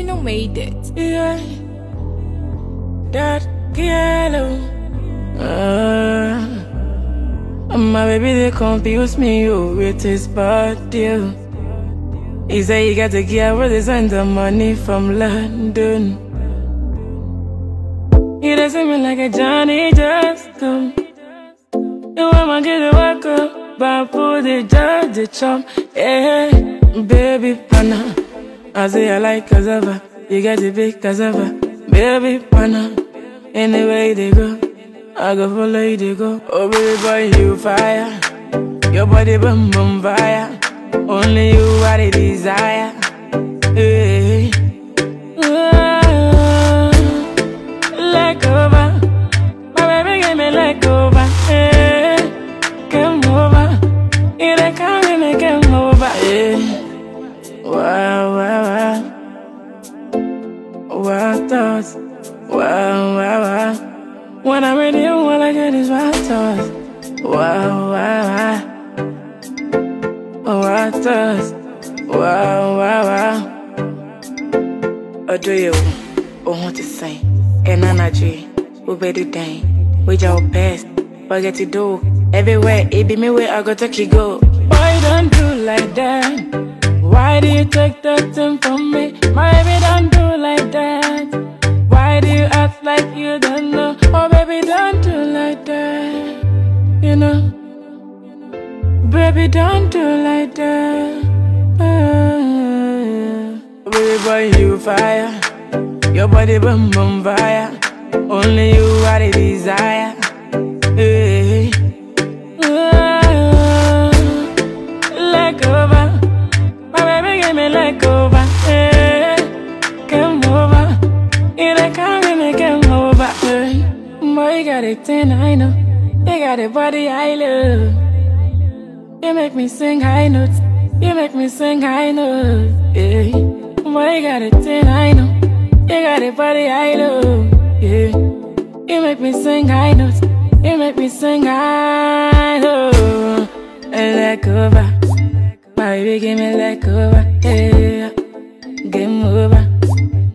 made it. Yeah, that girl. Uh, my baby, they confuse me oh, with his body. oh. He say he got a girl where they send the money from London. He doesn't mean like a Johnny just come. You want my get the work up, but put the judge the chum. Yeah, baby. I say I like cassava, you got the big cassava. Baby, pana. Anyway they go, I go follow you they go. Oh baby boy, you fire. Your body boom boom fire. Only you are the desire. Hey. Wow, wow, wow. When I'm with oh, you, all I get is thoughts. Wow, wow, wow. Thoughts. Wow, wow, wow. Ọdún yìí o, ohun ti sìn, ẹ̀nà nàjì, ó bẹ́ di dẹ́yìn, wíjà ó best, forget to do. Everywhere, it be me where I go you go. Boy, don't do like that. Why do you take that thing act like you don't know? Oh, baby, don't do like that. You know, baby, don't do like that. Ah. Baby boy, you fire. Your body boom boom fire. Only you are the desire. Come with me, come over. Hey. Boy, got a thing I know. You got a body I love. You make me sing high notes. You make me sing high notes. Yeah. Boy, got a thing I know. You got a body I love. Yeah. You make me sing high notes. You make me sing high notes. Over. My baby, give me leg over. Yeah.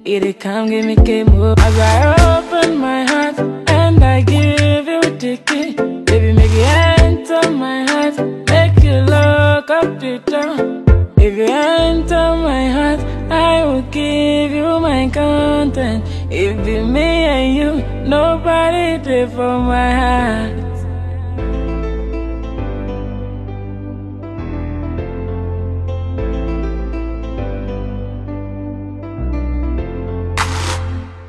It come, give me game over. As I open my heart and I give you the key, baby, make you enter my heart, make you look up the door. If you enter my heart, I will give you my content. If it be me and you, nobody there for my heart.